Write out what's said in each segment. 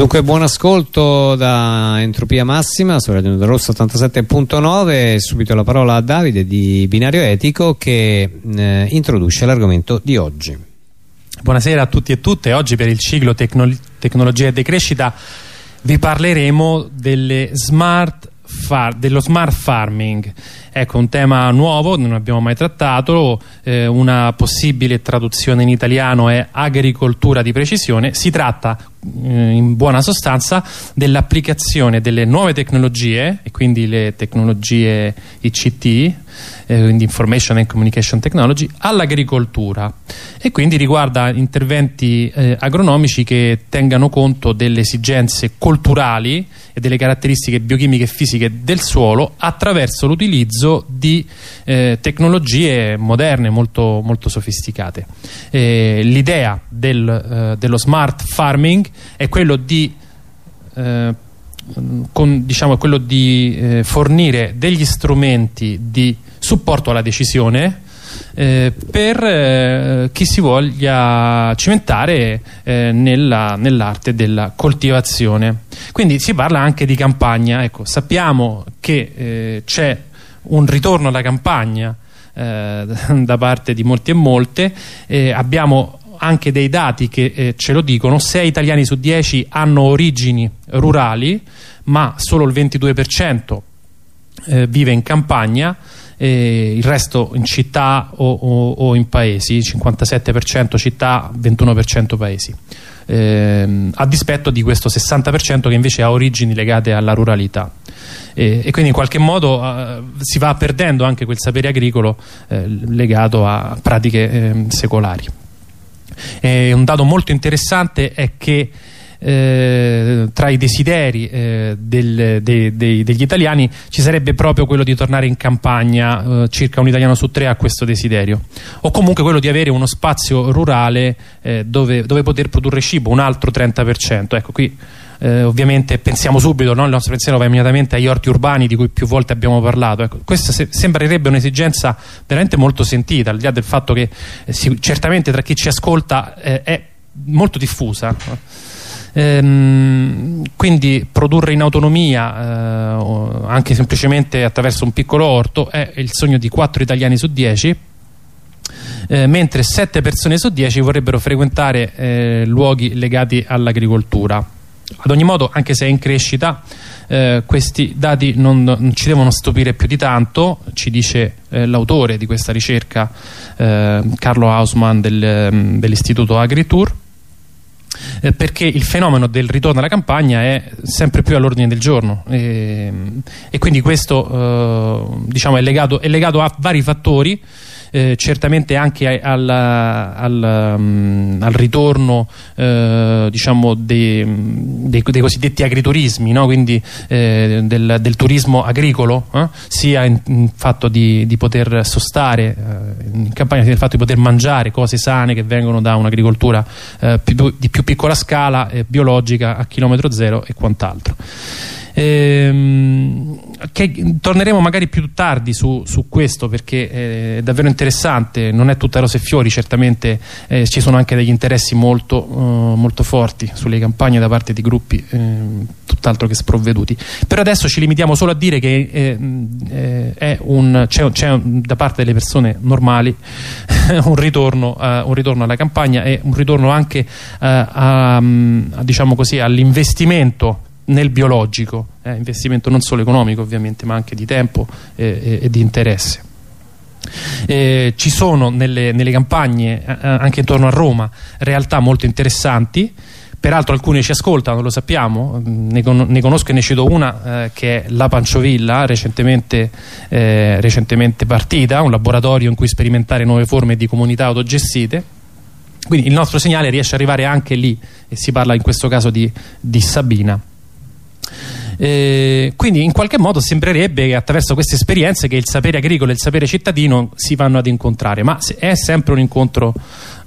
Dunque buon ascolto da Entropia Massima su Radio Rosso 87.9 subito la parola a Davide di Binario Etico che eh, introduce l'argomento di oggi. Buonasera a tutti e tutte, oggi per il ciclo Tecno Tecnologia e Decrescita vi parleremo smart dello smart farming ecco un tema nuovo non abbiamo mai trattato eh, una possibile traduzione in italiano è agricoltura di precisione. Si tratta eh, in buona sostanza dell'applicazione delle nuove tecnologie e quindi le tecnologie ICT eh, quindi Information and Communication Technology all'agricoltura. E quindi riguarda interventi eh, agronomici che tengano conto delle esigenze culturali e delle caratteristiche biochimiche e fisiche del suolo attraverso l'utilizzo di eh, tecnologie moderne molto, molto sofisticate eh, l'idea del, eh, dello smart farming è quello di, eh, con, diciamo, quello di eh, fornire degli strumenti di supporto alla decisione eh, per eh, chi si voglia cimentare eh, nell'arte nell della coltivazione. Quindi si parla anche di campagna. Ecco, sappiamo che c'è un ritorno alla campagna eh, da parte di molti e molte. abbiamo anche dei dati che eh, ce lo dicono 6 italiani su 10 hanno origini rurali ma solo il 22% eh, vive in campagna eh, il resto in città o, o, o in paesi 57% città 21% paesi ehm, a dispetto di questo 60% che invece ha origini legate alla ruralità. E, e quindi in qualche modo eh, si va perdendo anche quel sapere agricolo eh, legato a pratiche ehm, secolari. Eh, un dato molto interessante è che eh, tra i desideri eh, del, de, de, degli italiani ci sarebbe proprio quello di tornare in campagna eh, circa un italiano su tre ha questo desiderio o comunque quello di avere uno spazio rurale eh, dove, dove, poter produrre cibo un altro 30% ecco qui eh, ovviamente pensiamo subito, no? il nostro pensiero va immediatamente agli orti urbani di cui più volte abbiamo parlato. Ecco, questa se sembrerebbe un'esigenza veramente molto sentita, al di là del fatto che eh, certamente tra chi ci ascolta è molto diffusa. Ehm, quindi produrre in autonomia eh, anche semplicemente attraverso un piccolo orto è il sogno di 4 italiani su 10 eh, mentre 7 persone su 10 vorrebbero frequentare eh, luoghi legati all'agricoltura. Ad ogni modo, anche se è in crescita, eh, questi dati non, non, ci devono stupire più di tanto, ci dice eh, l'autore di questa ricerca, eh, Carlo Hausmann del, mm, dell'Istituto Agritour, eh, perché il fenomeno del ritorno alla campagna è sempre più all'ordine del giorno. E, e quindi questo eh, diciamo, è, legato, è legato a vari fattori eh, certamente anche al, al, um, al ritorno eh, diciamo dei, dei, dei, cosiddetti agriturismi no? quindi eh, del, del, turismo agricolo eh, sia in, in, fatto di, di poter sostare eh, in campagna sia nel fatto di poter mangiare cose sane che vengono da un'agricoltura eh, di più piccola scala biologica a chilometro zero e quant'altro Ehm, che torneremo magari più tardi su, su questo perché eh, è davvero interessante, non è tutta rose e fiori, certamente eh, ci sono anche degli interessi molto, uh, molto forti sulle campagne da parte di gruppi eh, tutt'altro che sprovveduti. Per adesso ci limitiamo solo a dire che eh, eh, c'è da parte delle persone normali un, ritorno, un, ritorno, alla campagna e un ritorno anche uh, diciamo all'investimento nel biologico, eh, investimento non solo economico ovviamente ma anche di tempo e, e, e di interesse. Eh, ci sono nelle, nelle campagne eh, anche intorno a Roma realtà molto interessanti peraltro alcune ci ascoltano, lo sappiamo, ne, con ne conosco e ne cito una eh, che è La Panciovilla, recentemente, eh, recentemente, partita, un laboratorio in cui sperimentare nuove forme di comunità autogestite. Quindi il nostro segnale riesce ad arrivare anche lì e si parla in questo caso di, di Sabina. Eh, quindi in qualche modo sembrerebbe che attraverso queste esperienze che il sapere agricolo e il sapere cittadino si vanno ad incontrare ma è sempre un incontro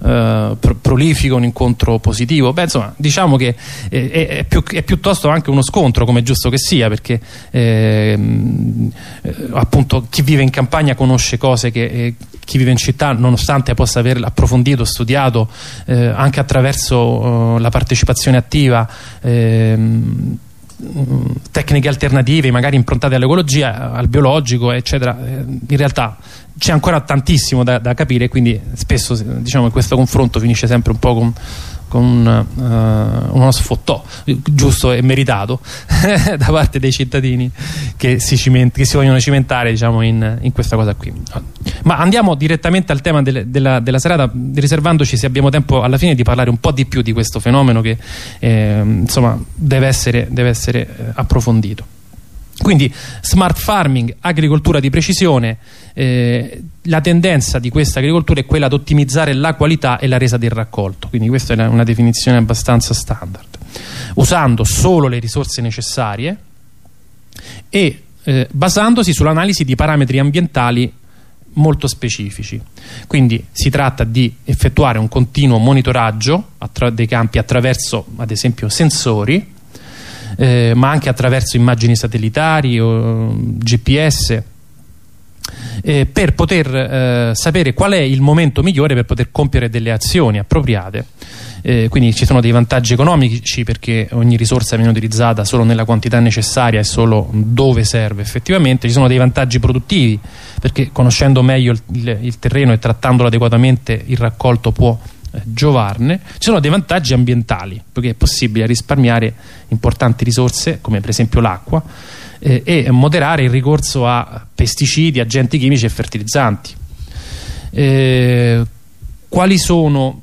eh, pro prolifico, un incontro positivo. Beh, insomma, diciamo che eh, è, più, è, piuttosto anche uno scontro, come è giusto che sia, perché ehm, eh, appunto chi vive in campagna conosce cose che eh, chi vive in città, nonostante possa aver approfondito, studiato eh, anche attraverso la partecipazione attiva. Tecniche alternative magari improntate all'ecologia, al biologico eccetera. In realtà c'è ancora tantissimo da, da, capire quindi spesso diciamo, questo confronto finisce sempre un po' con, con uh, uno sfottò giusto e meritato da parte dei cittadini che si, che si vogliono cimentare diciamo, in, in, questa cosa qui. Ma andiamo direttamente al tema del, della, della, serata riservandoci se abbiamo tempo alla fine di parlare un po' di più di questo fenomeno che eh, insomma deve essere, deve essere eh, approfondito quindi smart farming, agricoltura di precisione, eh, la tendenza di questa agricoltura è quella ad ottimizzare la qualità e la resa del raccolto, quindi questa è una definizione abbastanza standard, usando solo le risorse necessarie e eh, basandosi sull'analisi di parametri ambientali molto specifici. Quindi si tratta di effettuare un continuo monitoraggio dei campi attraverso ad esempio sensori eh, ma anche attraverso immagini satellitari o GPS eh, per poter eh, sapere qual è il momento migliore per poter compiere delle azioni appropriate. Eh, quindi ci sono dei vantaggi economici perché ogni risorsa viene utilizzata solo nella quantità necessaria e solo dove serve effettivamente. Ci sono dei vantaggi produttivi perché conoscendo meglio il, il, il terreno e trattandolo adeguatamente il raccolto può eh, giovarne, ci sono dei vantaggi ambientali, perché è possibile risparmiare importanti risorse, come per esempio l'acqua, eh, e moderare il ricorso a pesticidi, agenti chimici e fertilizzanti. Eh, quali sono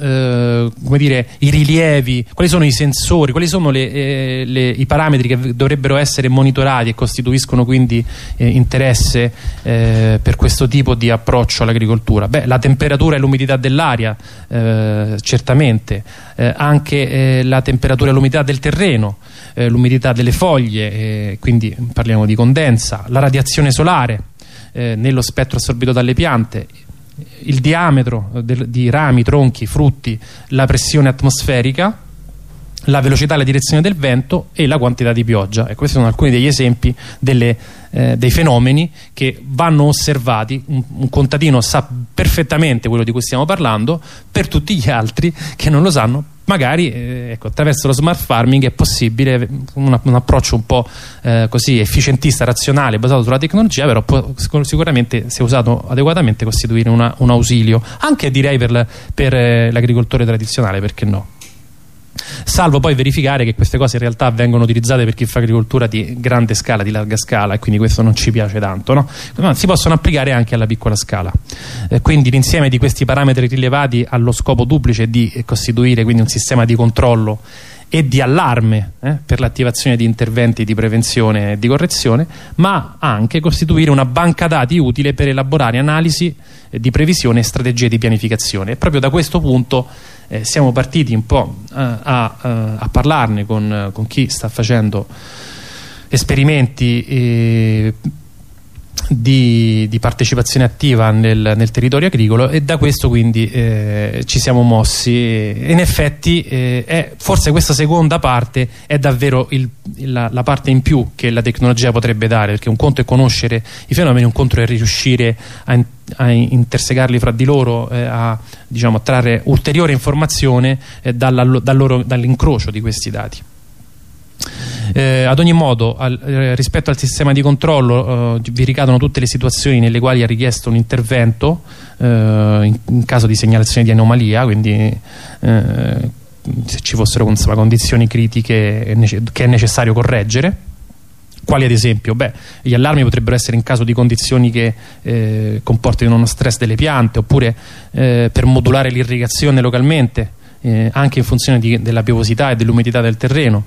eh, come dire, i rilievi, quali sono i sensori, quali sono le, eh, le, i parametri che dovrebbero essere monitorati e costituiscono quindi eh, interesse eh, per questo tipo di approccio all'agricoltura? Beh, la temperatura e l'umidità dell'aria, eh, certamente, anche la temperatura e l'umidità del terreno, l'umidità delle foglie, quindi parliamo di condensa, la radiazione solare, nello spettro assorbito dalle piante il diametro del, di rami, tronchi, frutti, la pressione atmosferica, la velocità e la direzione del vento e la quantità di pioggia. E questi sono alcuni degli esempi delle, eh, dei fenomeni che vanno osservati. Un, un, contadino sa perfettamente quello di cui stiamo parlando, per tutti gli altri che non lo sanno magari eh, ecco, attraverso lo smart farming è possibile un, un approccio un po' eh, così efficientista, razionale, basato sulla tecnologia, però può sicuramente, se usato adeguatamente, costituire una, un ausilio, anche direi per, eh, l'agricoltore tradizionale, perché no? Salvo poi verificare che queste cose in realtà vengono utilizzate per chi fa agricoltura di grande scala, di larga scala e quindi questo non ci piace tanto no? Ma si possono applicare anche alla piccola scala eh, quindi l'insieme di questi parametri rilevati ha lo scopo duplice di costituire quindi un sistema di controllo e di allarme eh, per l'attivazione di interventi di prevenzione e di correzione, ma anche costituire una banca dati utile per elaborare analisi eh, di previsione e strategie di pianificazione. E proprio da questo punto eh, siamo partiti un po' eh, a, eh, a, parlarne con, con, chi sta facendo esperimenti eh, di, di, partecipazione attiva nel, nel, territorio agricolo e da questo quindi eh, ci siamo mossi. In effetti eh, è, forse questa seconda parte è davvero il, la, la, parte in più che la tecnologia potrebbe dare perché un conto è conoscere i fenomeni un conto è riuscire a, a intersegarli fra di loro eh, a, diciamo, trarre ulteriore informazione eh, dall'incrocio di questi dati eh, ad ogni modo, al, eh, rispetto al sistema di controllo eh, vi ricadono tutte le situazioni nelle quali è richiesto un intervento eh, in, in, caso di segnalazione di anomalia, quindi eh, se ci fossero insomma, condizioni critiche che è necessario correggere quali ad esempio? Beh, gli allarmi potrebbero essere in caso di condizioni che eh, comportino uno stress delle piante oppure eh, per modulare l'irrigazione localmente eh, anche in funzione di, della piovosità e dell'umidità del terreno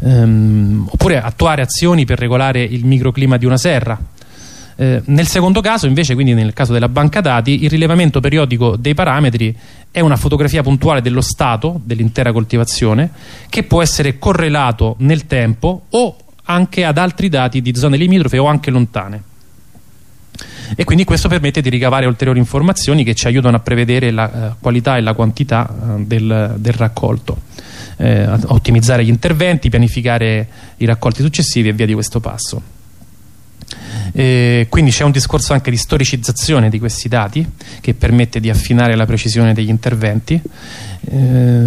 ehm, oppure attuare azioni per regolare il microclima di una serra. Eh, nel secondo caso, invece, quindi nel caso della banca dati, il rilevamento periodico dei parametri è una fotografia puntuale dello stato dell'intera coltivazione che può essere correlato nel tempo o anche ad altri dati di zone limitrofe o anche lontane. E quindi questo permette di ricavare ulteriori informazioni che ci aiutano a prevedere la uh, qualità e la quantità uh, del, del, raccolto. Eh, ottimizzare gli interventi, pianificare i raccolti successivi e via di questo passo eh, quindi c'è un discorso anche di storicizzazione di questi dati che permette di affinare la precisione degli interventi eh,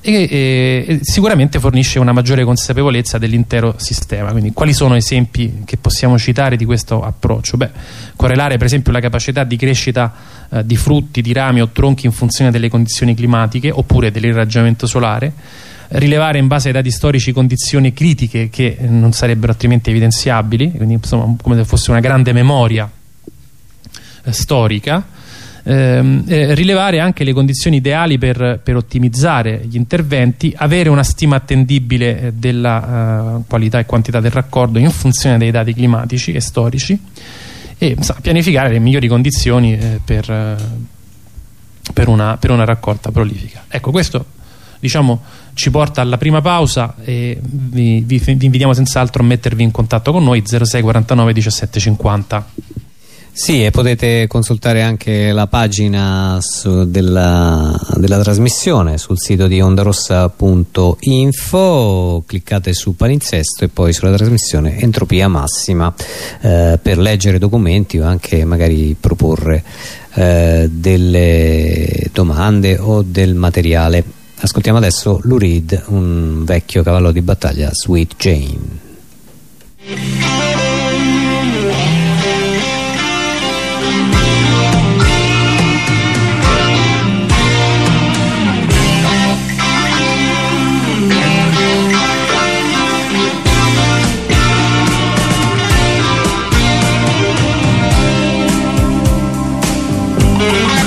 e, e, sicuramente fornisce una maggiore consapevolezza dell'intero sistema quindi quali sono esempi che possiamo citare di questo approccio? Beh, correlare per esempio la capacità di crescita eh, di frutti, di rami o tronchi in funzione delle condizioni climatiche oppure dell'irraggiamento solare rilevare in base ai dati storici condizioni critiche che non sarebbero altrimenti evidenziabili, quindi insomma come se fosse una grande memoria eh, storica, eh, rilevare anche le condizioni ideali per, per, ottimizzare gli interventi, avere una stima attendibile eh, della uh, qualità e quantità del raccordo in funzione dei dati climatici e storici e sa, pianificare le migliori condizioni eh, per, per, una, per una raccolta prolifica. Ecco, questo diciamo, ci porta alla prima pausa e vi, vi, vi invitiamo senz'altro a mettervi in contatto con noi 06 49 17 50 sì, e potete consultare anche la pagina della, della, trasmissione sul sito di ondarossa.info, cliccate su palinsesto e poi sulla trasmissione Entropia Massima eh, per leggere documenti o anche magari proporre eh, delle domande o del materiale Ascoltiamo adesso Lou Reed, un vecchio cavallo di battaglia, Sweet Jane. Thank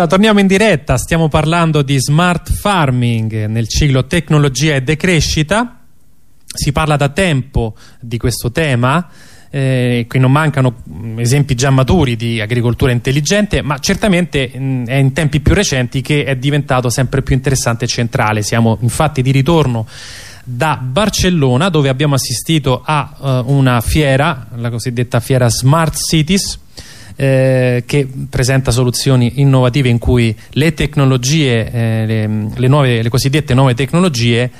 Allora, torniamo in diretta, stiamo parlando di smart farming nel ciclo tecnologia e decrescita. Si parla da tempo di questo tema, eh, qui non mancano mh, esempi già maturi di agricoltura intelligente, ma certamente mh, è in tempi più recenti che è diventato sempre più interessante e centrale. Siamo infatti di ritorno da Barcellona dove abbiamo assistito a eh, una fiera, la cosiddetta fiera Smart Cities, eh, che presenta soluzioni innovative in cui le tecnologie, eh, le, le nuove- le cosiddette nuove tecnologie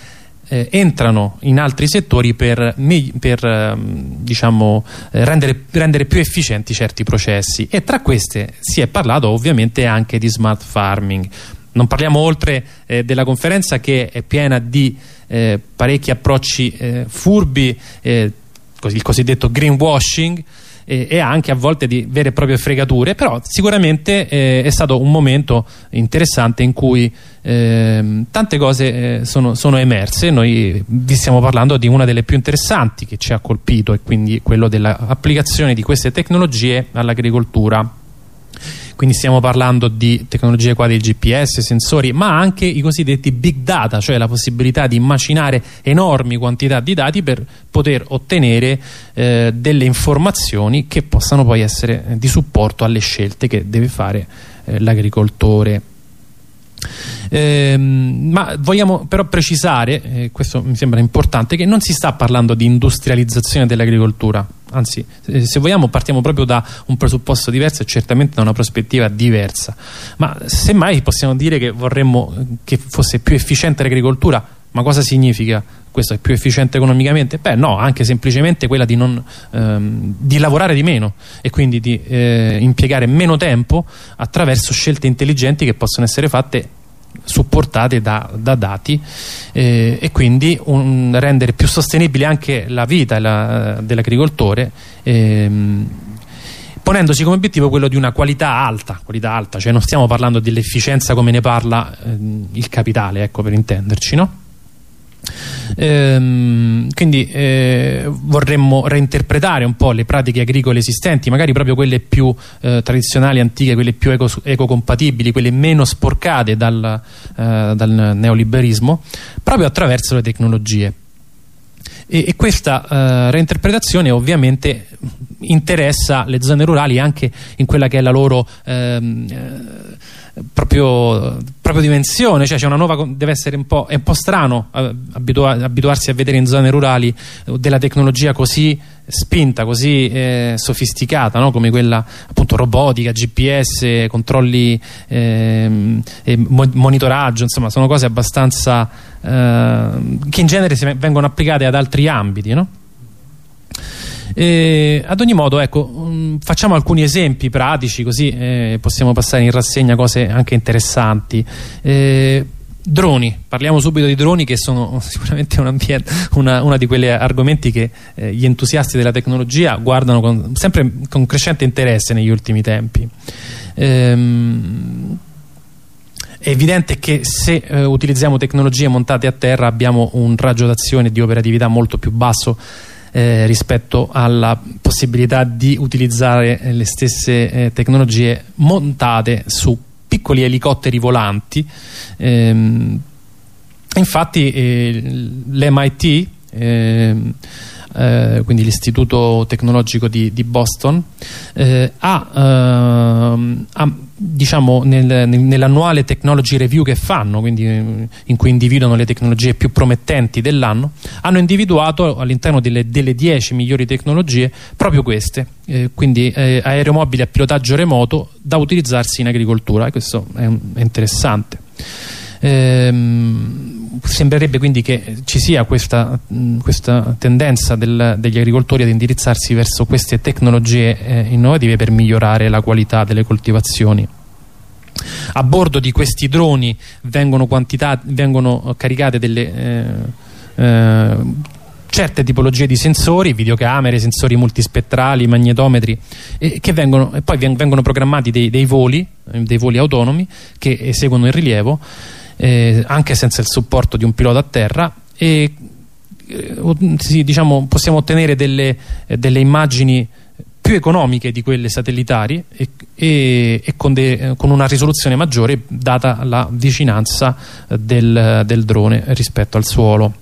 eh, entrano in altri settori per, per, ehm, diciamo, eh, rendere, rendere più efficienti certi processi e tra queste si è parlato ovviamente anche di smart farming. Non parliamo oltre eh, della conferenza che è piena di parecchi approcci furbi, il cosiddetto greenwashing, e, e anche a volte di vere e proprie fregature, però sicuramente eh, è stato un momento interessante in cui ehm, tante cose eh, sono, sono emerse. Noi vi stiamo parlando di una delle più interessanti che ci ha colpito e quindi quello dell'applicazione di queste tecnologie all'agricoltura. Quindi stiamo parlando di tecnologie quali il GPS, sensori, ma anche i cosiddetti big data, cioè la possibilità di macinare enormi quantità di dati per poter ottenere eh, delle informazioni che possano poi essere eh, di supporto alle scelte che deve fare eh, l'agricoltore. Ehm, ma vogliamo però precisare, eh, questo mi sembra importante, che non si sta parlando di industrializzazione dell'agricoltura, anzi se vogliamo partiamo proprio da un presupposto diverso e certamente da una prospettiva diversa, ma semmai possiamo dire che vorremmo eh, che fosse più efficiente l'agricoltura, ma cosa significa? Questo è più efficiente economicamente? Beh no, anche semplicemente quella di, non, ehm, di lavorare di meno e quindi di eh, impiegare meno tempo attraverso scelte intelligenti che possono essere fatte supportate da, da dati eh, e quindi un- rendere più sostenibile anche la vita la- dell'agricoltore ehm, ponendosi come obiettivo quello di una qualità alta, qualità alta, cioè non stiamo parlando dell'efficienza come ne parla ehm, il capitale, ecco per intenderci, no? Ehm, quindi eh, vorremmo reinterpretare un po' le pratiche agricole esistenti, magari proprio quelle più eh, tradizionali, antiche, quelle più eco- ecocompatibili, quelle meno sporcate dal, eh, dal neoliberismo, proprio attraverso le tecnologie. E, e questa eh, reinterpretazione ovviamente interessa le zone rurali anche in quella che è la loro ehm, eh, proprio, proprio dimensione, cioè c'è una nuova deve essere un po', è un po' strano eh, abitua- abituarsi a vedere in zone rurali eh, della tecnologia così spinta, così eh, sofisticata, no? come quella appunto robotica, GPS, controlli ehm, e mo- monitoraggio, insomma sono cose abbastanza eh, che in genere vengono applicate ad altri ambiti, no? E, ad ogni modo, ecco, mh, facciamo alcuni esempi pratici così eh, possiamo passare in rassegna cose anche interessanti. Eh, droni, parliamo subito di droni che sono sicuramente un una, una di quegli argomenti che eh, gli entusiasti della tecnologia guardano con, sempre con crescente interesse negli ultimi tempi. Ehm, è evidente che se eh, utilizziamo tecnologie montate a terra abbiamo un raggio d'azione di operatività molto più basso eh, rispetto alla possibilità di utilizzare eh, le stesse eh, tecnologie montate su piccoli elicotteri volanti. Ehm, infatti eh, l'MIT ehm, eh, quindi l'Istituto Tecnologico di, di Boston, eh, ha, ehm, ha, diciamo, nel- nel- nell'annuale technology review che fanno, quindi in cui individuano le tecnologie più promettenti dell'anno, hanno individuato all'interno delle, delle 10 migliori tecnologie proprio queste, eh, quindi eh, aeromobili a pilotaggio remoto da utilizzarsi in agricoltura e questo è, è interessante. Ehm, sembrerebbe quindi che ci sia questa, mh, questa tendenza del- degli agricoltori ad indirizzarsi verso queste tecnologie eh, innovative per migliorare la qualità delle coltivazioni. a bordo di questi droni vengono, vengono caricate delle eh, eh, certe tipologie di sensori, videocamere, sensori multispettrali, magnetometri e, che vengono, poi vengono programmati dei, dei, voli, dei voli autonomi che eseguono il rilievo eh, anche senza il supporto di un pilota a terra e eh, sì, diciamo, possiamo ottenere delle, eh, delle, immagini più economiche di quelle satellitari e, e, e con, de, con, una risoluzione maggiore data la vicinanza del, del drone rispetto al suolo.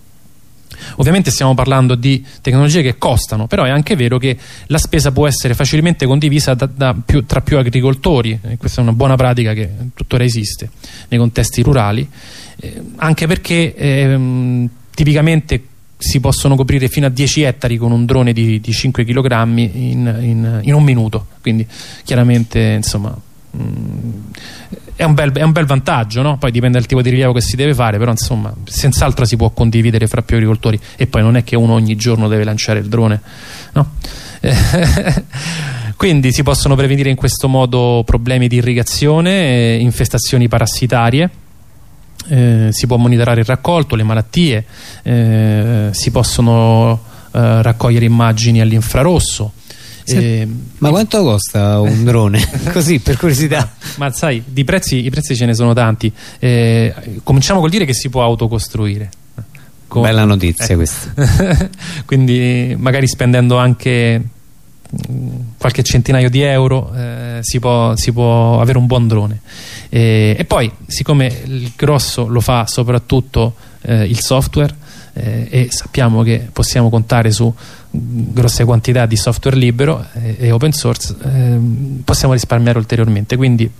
Ovviamente stiamo parlando di tecnologie che costano, però è anche vero che la spesa può essere facilmente condivisa da, da più, tra più agricoltori, e questa è una buona pratica che tuttora esiste nei contesti rurali, eh, anche perché eh, tipicamente si possono coprire fino a 10 ettari con un drone di, di 5 kg in, in, in, un minuto, quindi chiaramente insomma... Mm, è un bel, è un bel vantaggio, no? poi dipende dal tipo di rilievo che si deve fare, però insomma senz'altro si può condividere fra più agricoltori e poi non è che uno ogni giorno deve lanciare il drone. No? Quindi si possono prevenire in questo modo problemi di irrigazione, eh, infestazioni parassitarie, eh, si può monitorare il raccolto, le malattie, eh, si possono eh, raccogliere immagini all'infrarosso, eh, ma quanto costa un drone? Così per curiosità. Ma, sai, di prezzi, i prezzi ce ne sono tanti. Eh, cominciamo col dire che si può autocostruire. Con... Bella notizia eh. questa. Quindi magari spendendo anche mm, qualche centinaio di euro eh, si, può, si, può, avere un buon drone e, e, poi siccome il grosso lo fa soprattutto eh, il software eh, e sappiamo che possiamo contare su grosse quantità di software libero e, e open source eh, possiamo risparmiare ulteriormente. Quindi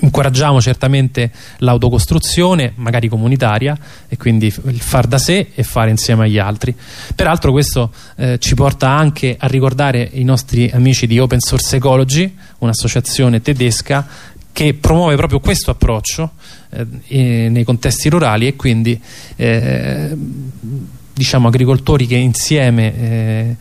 incoraggiamo certamente l'autocostruzione magari comunitaria e quindi il far da sé e fare insieme agli altri. Peraltro questo eh, ci porta anche a ricordare i nostri amici di Open Source Ecology un'associazione tedesca che promuove proprio questo approccio eh, nei contesti rurali e quindi eh, diciamo, agricoltori che insieme eh,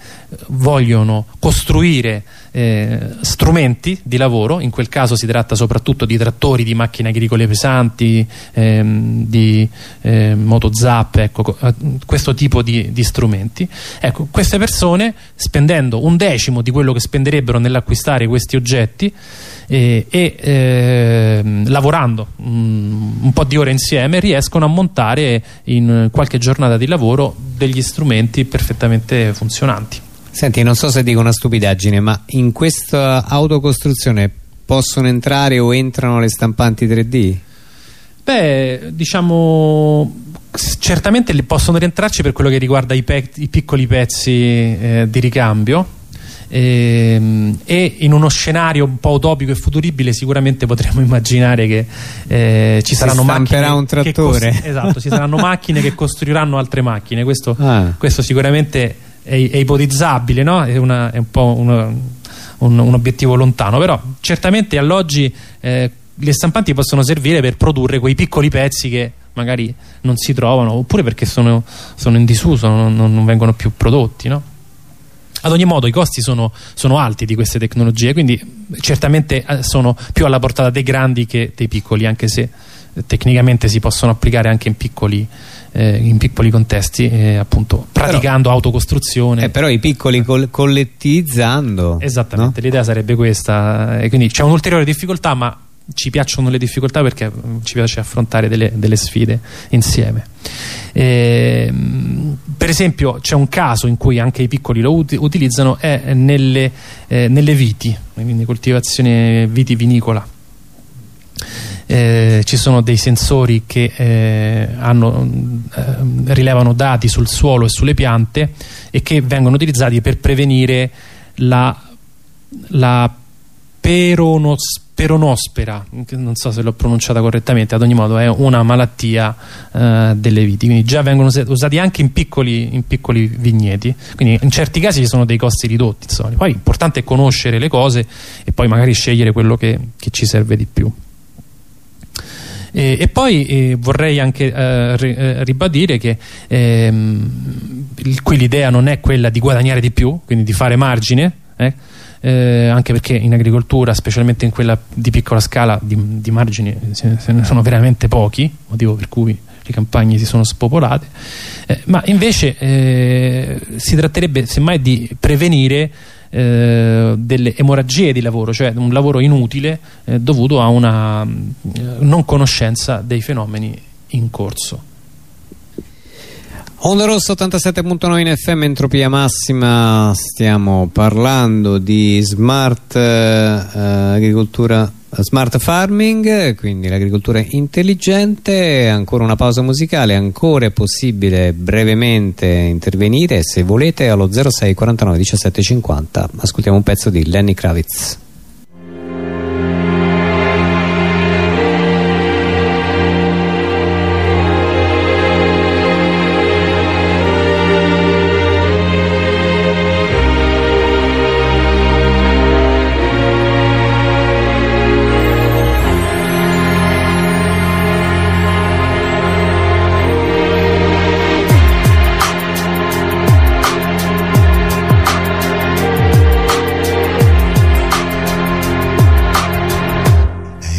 vogliono costruire eh, strumenti di lavoro, in quel caso si tratta soprattutto di trattori, di macchine agricole pesanti, ehm, di eh, motozap, ecco, eh, questo tipo di, di, strumenti. Ecco, queste persone spendendo un decimo di quello che spenderebbero nell'acquistare questi oggetti e, e eh, lavorando un, un po' di ore insieme riescono a montare in qualche giornata di lavoro degli strumenti perfettamente funzionanti. Senti, non so se dico una stupidaggine, ma in questa autocostruzione possono entrare o entrano le stampanti 3D? Beh, diciamo certamente possono rientrarci per quello che riguarda i, i piccoli pezzi eh, di ricambio e, ehm, e, in uno scenario un po' utopico e futuribile sicuramente potremmo immaginare che eh, ci si saranno macchine un trattore esatto, ci saranno macchine che costruiranno altre macchine questo, ah. questo sicuramente è, è ipotizzabile no? è, una, è, un po' una, un, un, obiettivo lontano però certamente all'oggi eh, le stampanti possono servire per produrre quei piccoli pezzi che magari non si trovano oppure perché sono, sono in disuso non, non vengono più prodotti no? ad ogni modo i costi sono, sono alti di queste tecnologie quindi certamente eh, sono più alla portata dei grandi che dei piccoli anche se eh, tecnicamente si possono applicare anche in piccoli, eh, in piccoli contesti eh, appunto praticando però, autocostruzione. Eh, però i piccoli col collettivizzando esattamente no? l'idea sarebbe questa e quindi c'è un'ulteriore difficoltà ma ci piacciono le difficoltà perché mm, ci piace affrontare delle, delle sfide insieme. E, ehm, per esempio c'è un caso in cui anche i piccoli lo ut utilizzano è nelle, eh, nelle viti quindi coltivazione vitivinicola eh, ci sono dei sensori che eh, hanno, eh, rilevano dati sul suolo e sulle piante e che vengono utilizzati per prevenire la, la peronospora peronospera, non so se l'ho pronunciata correttamente, ad ogni modo è una malattia eh, delle viti, quindi già vengono usati anche in piccoli, in piccoli, vigneti, quindi in certi casi ci sono dei costi ridotti, insomma. poi l'importante è conoscere le cose e poi magari scegliere quello che, che ci serve di più. E, e poi eh, vorrei anche eh, eh ribadire che ehm, qui l'idea non è quella di guadagnare di più, quindi di fare margine, eh, eh, anche perché in agricoltura, specialmente in quella di piccola scala, di, di margini se, se ne sono veramente pochi, motivo per cui le campagne si sono spopolate, eh, ma invece eh, si tratterebbe semmai di prevenire eh, delle emorragie di lavoro, cioè un lavoro inutile eh, dovuto a una eh, non conoscenza dei fenomeni in corso. Onda Rosso 87.9 in FM Entropia Massima stiamo parlando di smart eh, agricoltura smart farming quindi l'agricoltura intelligente ancora una pausa musicale ancora è possibile brevemente intervenire se volete allo 06 49 17 50 ascoltiamo un pezzo di Lenny Kravitz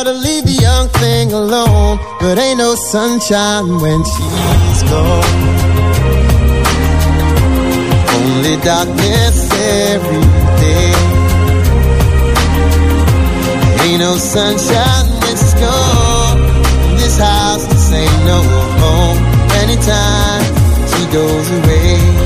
To leave the young thing alone, but ain't no sunshine when she's gone. Only darkness every day. Ain't no sunshine when she's gone. This house just ain't no home. Anytime she goes away.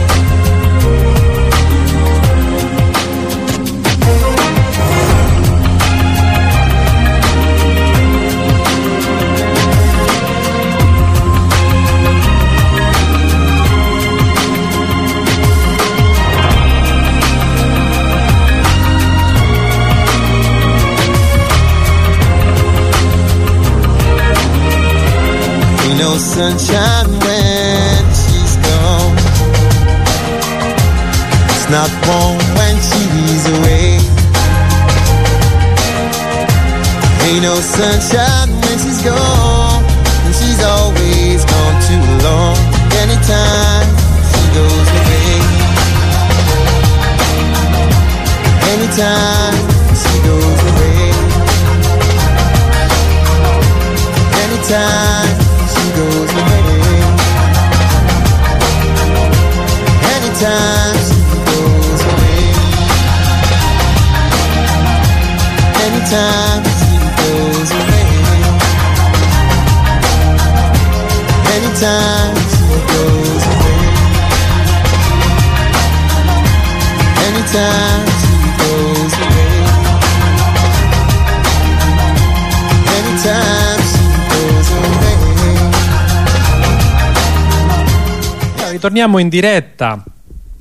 Ritorniamo in diretta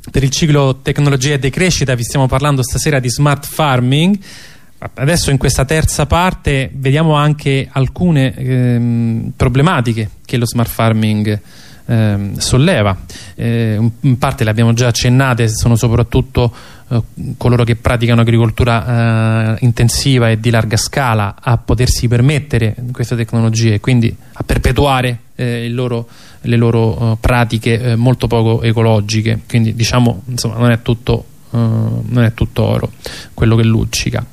per il ciclo Tecnologia e Decrescita, vi stiamo parlando stasera di smart farming. Adesso in questa terza parte vediamo anche alcune ehm, problematiche che lo smart farming ehm, solleva. Eh, in parte le abbiamo già accennate, sono soprattutto eh, coloro che praticano agricoltura eh, intensiva e di larga scala a potersi permettere queste tecnologie quindi a perpetuare eh, il loro, le loro eh, pratiche eh, molto poco ecologiche. Quindi diciamo insomma non è tutto, eh, non è tutto oro quello che luccica.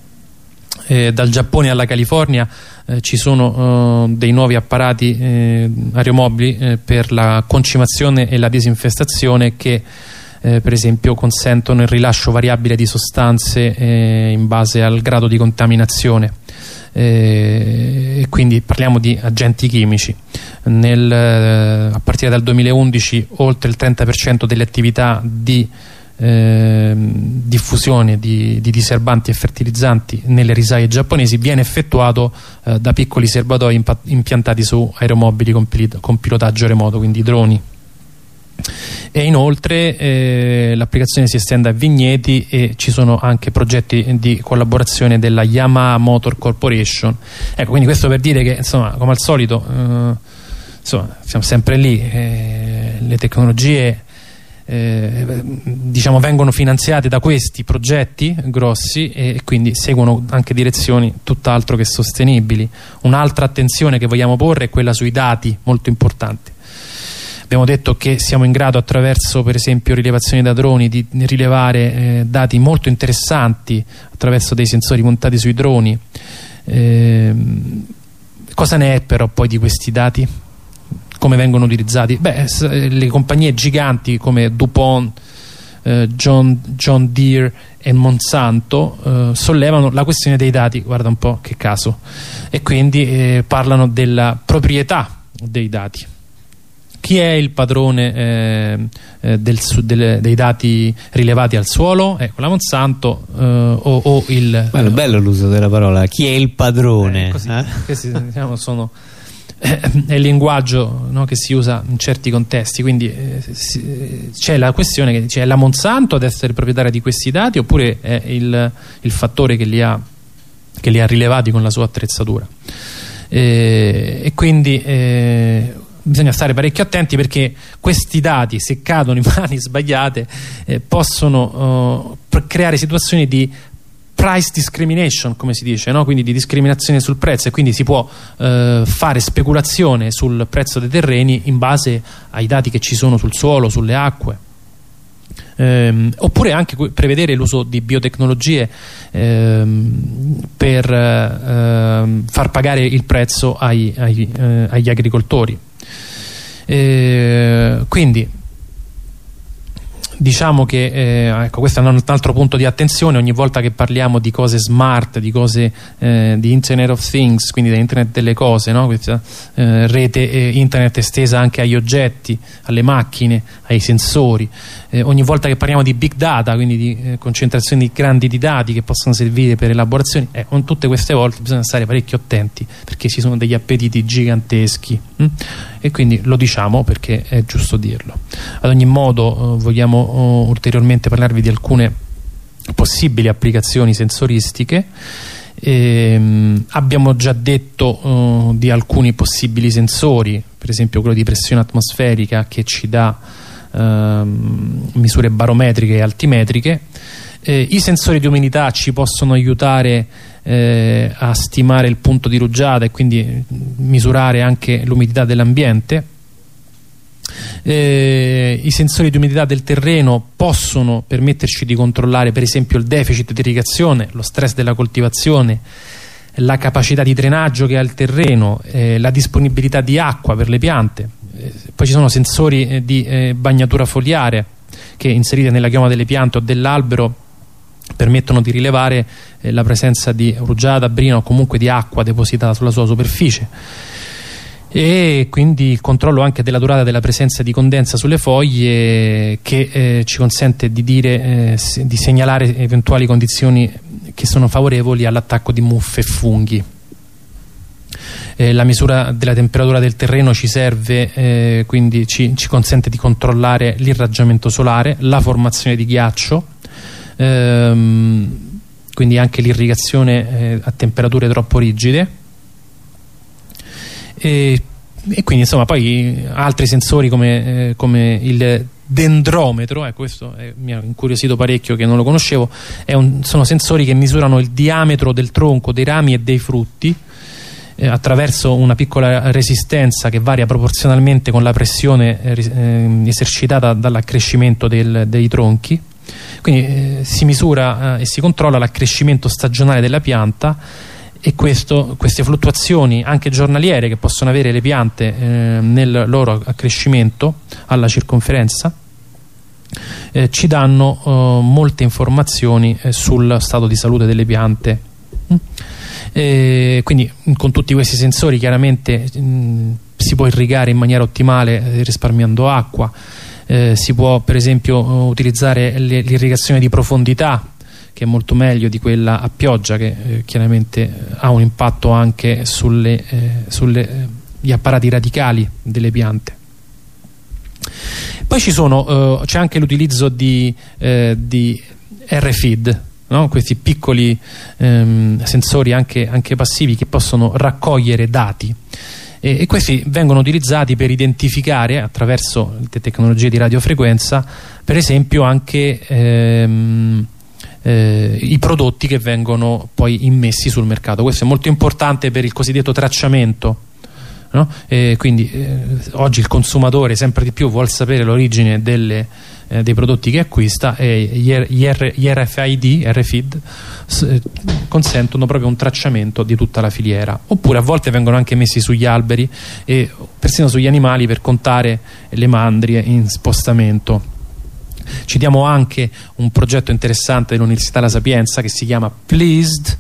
Eh, dal Giappone alla California eh, ci sono eh, dei nuovi apparati aeromobili per la concimazione e la disinfestazione che per esempio consentono il rilascio variabile di sostanze in base al grado di contaminazione eh, e quindi parliamo di agenti chimici. Nel, eh, a partire dal 2011 oltre il 30% delle attività di eh, diffusione di, di, diserbanti e fertilizzanti nelle risaie giapponesi viene effettuato eh, da piccoli serbatoi impiantati su aeromobili con, con pilotaggio remoto, quindi droni e inoltre eh, l'applicazione si estende a vigneti e ci sono anche progetti di collaborazione della Yamaha Motor Corporation. Ecco quindi questo per dire che insomma come al solito eh, insomma siamo sempre lì eh, le tecnologie eh, diciamo vengono finanziate da questi progetti grossi e quindi seguono anche direzioni tutt'altro che sostenibili. Un'altra attenzione che vogliamo porre è quella sui dati molto importanti abbiamo detto che siamo in grado attraverso per esempio rilevazioni da droni di rilevare eh, dati molto interessanti attraverso dei sensori montati sui droni eh, cosa ne è però poi di questi dati? come vengono utilizzati? Beh, eh, le compagnie giganti come DuPont eh, John, John, Deere e Monsanto eh, sollevano la questione dei dati guarda un po' che caso e quindi eh, parlano della proprietà dei dati chi è il padrone eh, eh del, del, dei dati rilevati al suolo? Ecco, la Monsanto eh, o, o, il... Bello, bello l'uso della parola, chi è il padrone? Eh, così, eh? questi diciamo, sono, è il linguaggio no, che si usa in certi contesti, quindi eh, c'è la questione che c'è la Monsanto ad essere proprietaria di questi dati oppure è il, il fattore che li, ha, che li ha rilevati con la sua attrezzatura. e quindi bisogna stare parecchio attenti perché questi dati se cadono in mani sbagliate eh, possono uh, creare situazioni di price discrimination come si dice no? quindi di discriminazione sul prezzo. E quindi si può uh, fare speculazione sul prezzo dei terreni in base ai dati che ci sono sul suolo, sulle acque. Ehm, oppure anche prevedere l'uso di biotecnologie ehm, per ehm, far pagare il prezzo ai, ai, eh, agli agricoltori eh, quindi diciamo che eh, ecco, questo è un altro punto di attenzione ogni volta che parliamo di cose smart di cose eh, di internet of things quindi di internet delle cose no? questa eh, rete eh, internet estesa anche agli oggetti alle macchine ai sensori eh, ogni volta che parliamo di big data quindi di eh, concentrazioni grandi di dati che possono servire per elaborazioni con tutte queste volte bisogna stare parecchio attenti perché ci sono degli appetiti giganteschi hm? e quindi lo diciamo perché è giusto dirlo ad ogni modo vogliamo ulteriormente parlarvi di alcune possibili applicazioni sensoristiche. Ehm, abbiamo già detto uh, di alcuni possibili sensori per esempio quello di pressione atmosferica che ci dà uh, misure barometriche e altimetriche. Eh, i sensori di umidità ci possono aiutare eh, a stimare il punto di rugiada e quindi misurare anche l'umidità dell'ambiente eh, i sensori di umidità del terreno possono permetterci di controllare per esempio il deficit di irrigazione, lo stress della coltivazione, la capacità di drenaggio che ha il terreno, eh, la disponibilità di acqua per le piante. Eh, poi ci sono sensori eh, di eh, bagnatura foliare che inserite nella chioma delle piante o dell'albero permettono di rilevare eh, la presenza di rugiada, brina o comunque di acqua depositata sulla sua superficie e quindi il controllo anche della durata della presenza di condensa sulle foglie che eh, ci consente di, dire, eh, di segnalare eventuali condizioni che sono favorevoli all'attacco di muffe e funghi. Eh, la misura della temperatura del terreno ci serve, eh, quindi ci, ci, consente di controllare l'irraggiamento solare, la formazione di ghiaccio, ehm, quindi anche l'irrigazione eh, a temperature troppo rigide e, e quindi insomma poi altri sensori come, eh, come il dendrometro, eh, questo è, mi ha incuriosito parecchio che non lo conoscevo, un, sono sensori che misurano il diametro del tronco, dei rami e dei frutti eh, attraverso una piccola resistenza che varia proporzionalmente con la pressione eh, ehm, esercitata dall'accrescimento dei tronchi. Quindi eh, si misura eh, e si controlla l'accrescimento stagionale della pianta e questo, queste fluttuazioni anche giornaliere che possono avere le piante eh, nel loro accrescimento alla circonferenza eh, ci danno eh, molte informazioni eh, sul stato di salute delle piante mm. Eh, quindi con tutti questi sensori chiaramente mh, si può irrigare in maniera ottimale eh, risparmiando acqua, si può per esempio utilizzare l'irrigazione di profondità che è molto meglio di quella a pioggia che eh, chiaramente ha un impatto anche sugli eh, apparati radicali delle piante. Poi eh, c'è anche l'utilizzo di, eh, di RFID, no? questi piccoli ehm, sensori anche, anche, passivi che possono raccogliere dati e, e, questi vengono utilizzati per identificare attraverso le tecnologie di radiofrequenza per esempio anche ehm, eh, i prodotti che vengono poi immessi sul mercato. Questo è molto importante per il cosiddetto tracciamento no? quindi eh, oggi il consumatore sempre di più vuole sapere l'origine eh, dei prodotti che acquista e gli, R, gli RFID, RFID eh, consentono proprio un tracciamento di tutta la filiera. Oppure a volte vengono anche messi sugli alberi e persino sugli animali per contare le mandrie in spostamento citiamo anche un progetto interessante dell'Università La Sapienza che si chiama Pleased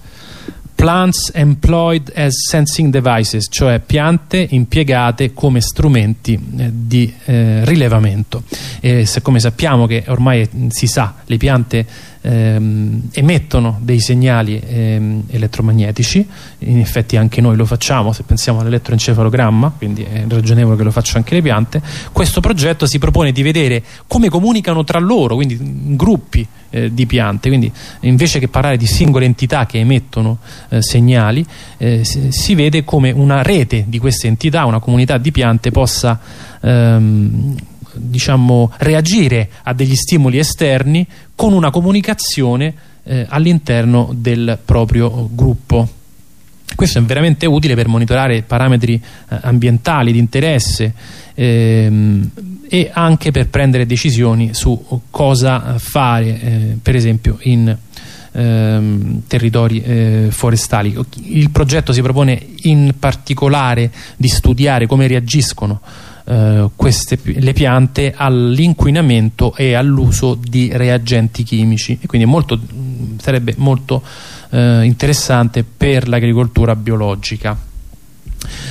plants employed as sensing devices, cioè piante impiegate come strumenti eh, di eh, rilevamento. E se, come sappiamo che ormai si sa, le piante ehm, emettono dei segnali ehm, elettromagnetici, in effetti anche noi lo facciamo se pensiamo all'elettroencefalogramma, quindi è ragionevole che lo faccia anche le piante. Questo progetto si propone di vedere come comunicano tra loro, quindi in gruppi eh, di piante, quindi invece che parlare di singole entità che emettono eh, segnali, eh, si, si, vede come una rete di queste entità, una comunità di piante possa ehm, diciamo, reagire a degli stimoli esterni con una comunicazione eh, all'interno del proprio gruppo. Questo è veramente utile per monitorare parametri eh, ambientali di interesse ehm, e anche per prendere decisioni su cosa fare, eh, per esempio in ehm, territori eh, forestali. Il progetto si propone in particolare di studiare come reagiscono eh, queste, le piante all'inquinamento e all'uso di reagenti chimici e quindi molto, sarebbe molto eh, interessante per l'agricoltura biologica.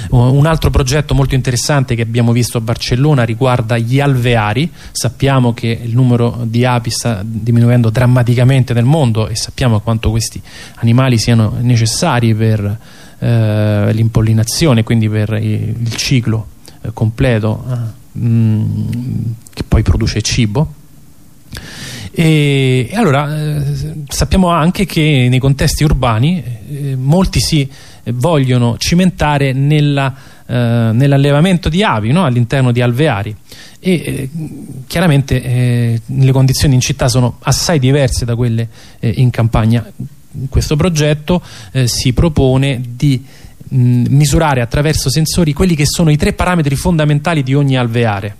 Un altro progetto molto interessante che abbiamo visto a Barcellona riguarda gli alveari. Sappiamo che il numero di api sta diminuendo drammaticamente nel mondo e sappiamo quanto questi animali siano necessari per eh, l'impollinazione, quindi per il ciclo eh, completo eh, mh, che poi produce cibo. E, e allora eh, sappiamo anche che nei contesti urbani eh, molti si vogliono cimentare nella, eh, nell'allevamento di avi no? all'interno di alveari. E eh, chiaramente eh, le condizioni in città sono assai diverse da quelle in campagna. Questo progetto si propone di mh, misurare attraverso sensori quelli che sono i tre parametri fondamentali di ogni alveare.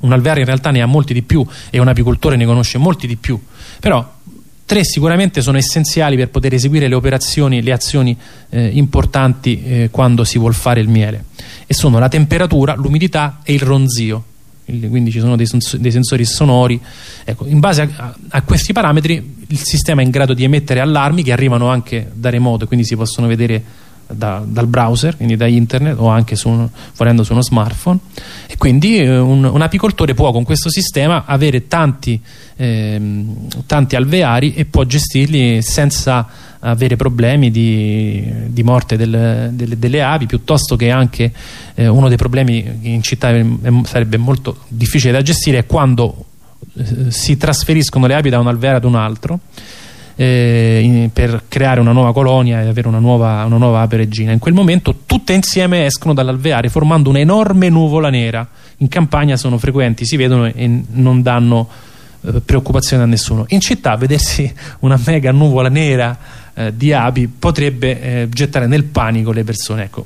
Un alveare in realtà ne ha molti di più e un apicoltore ne conosce molti di più. Però tre sicuramente sono essenziali per poter eseguire le operazioni, le azioni eh, importanti eh, quando si vuol fare il miele. E sono la temperatura, l'umidità e il ronzio. Quindi ci sono dei, dei sensori sonori. Ecco, in base a, a, questi parametri il sistema è in grado di emettere allarmi che arrivano anche da remoto quindi si possono vedere da, dal browser, quindi da internet o anche su volendo su uno smartphone. E quindi eh, un, un, apicoltore può con questo sistema avere tanti, ehm, tanti alveari e può gestirli senza avere problemi di, di morte del, delle, delle, api piuttosto che anche eh, uno dei problemi in città sarebbe molto difficile da gestire è quando eh, si trasferiscono le api da un alveare ad un altro eh, in, per creare una nuova colonia e avere una nuova, una nuova ape regina. In quel momento tutte insieme escono dall'alveare formando un'enorme nuvola nera. In campagna sono frequenti, si vedono e non danno eh, preoccupazione a nessuno. In città vedersi una mega nuvola nera eh, di api potrebbe eh, gettare nel panico le persone. Ecco,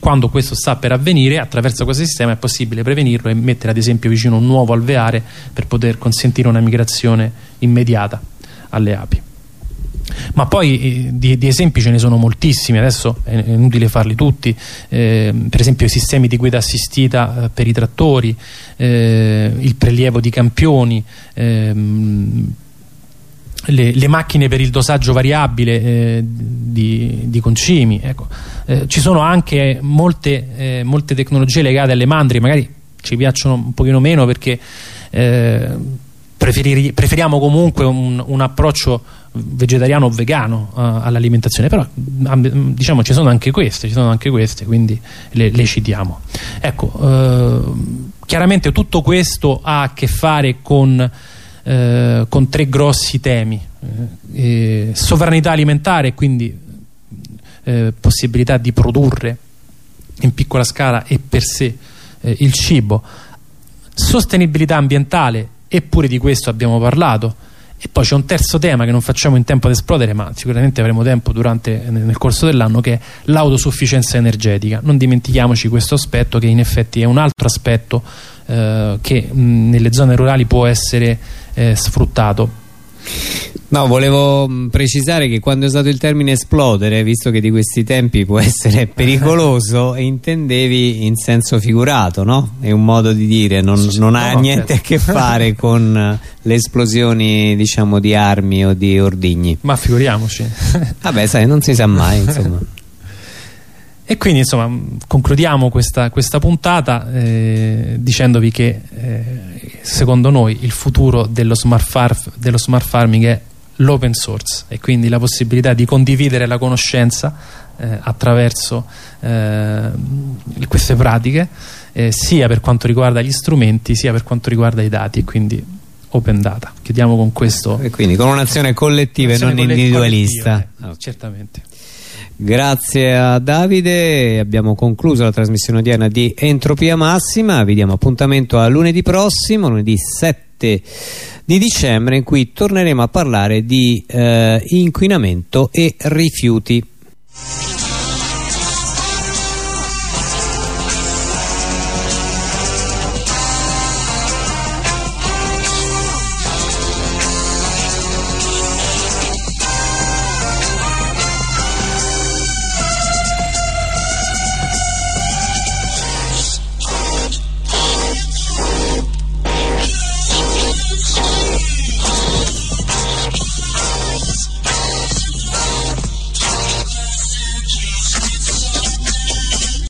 quando questo sta per avvenire attraverso questo sistema è possibile prevenirlo e mettere ad esempio vicino un nuovo alveare per poter consentire una migrazione immediata alle api ma poi eh, di, di, esempi ce ne sono moltissimi adesso è, inutile farli tutti eh, per esempio i sistemi di guida assistita eh, per i trattori eh, il prelievo di campioni ehm, le, le macchine per il dosaggio variabile eh, di, di concimi ecco. Eh, ci sono anche molte, eh, molte tecnologie legate alle mandrie magari ci piacciono un pochino meno perché preferiamo comunque un, un, approccio vegetariano o vegano uh, all'alimentazione però diciamo ci sono anche queste ci sono anche queste quindi le, le citiamo. Ecco uh, chiaramente tutto questo ha a che fare con uh, con tre grossi temi eh, sovranità alimentare quindi possibilità di produrre in piccola scala e per sé il cibo sostenibilità ambientale eppure di questo abbiamo parlato. E poi c'è un terzo tema che non facciamo in tempo ad esplodere ma sicuramente avremo tempo durante, nel corso dell'anno che è l'autosufficienza energetica. Non dimentichiamoci questo aspetto che in effetti è un altro aspetto eh, che mh, nelle zone rurali può essere eh, sfruttato No, volevo mm, precisare che quando ho usato il termine esplodere, visto che di questi tempi può essere pericoloso, intendevi in senso figurato, no? È un modo di dire, non, non ha niente certo. a che fare con le esplosioni, diciamo, di armi o di ordigni. Ma figuriamoci. Vabbè, sai, non si sa mai, insomma. E quindi insomma concludiamo questa, questa puntata eh, dicendovi che eh, secondo noi il futuro dello smart, far, dello smart farming è l'open source e quindi la possibilità di condividere la conoscenza eh, attraverso eh, queste pratiche eh, sia per quanto riguarda gli strumenti sia per quanto riguarda i dati. E quindi open data. Chiudiamo con questo. E quindi con un'azione collettiva e non individualista. Eh, certamente Grazie a Davide, abbiamo concluso la trasmissione odierna di Entropia Massima, vi diamo appuntamento a lunedì prossimo, lunedì 7 di dicembre in cui torneremo a parlare di eh, inquinamento e rifiuti.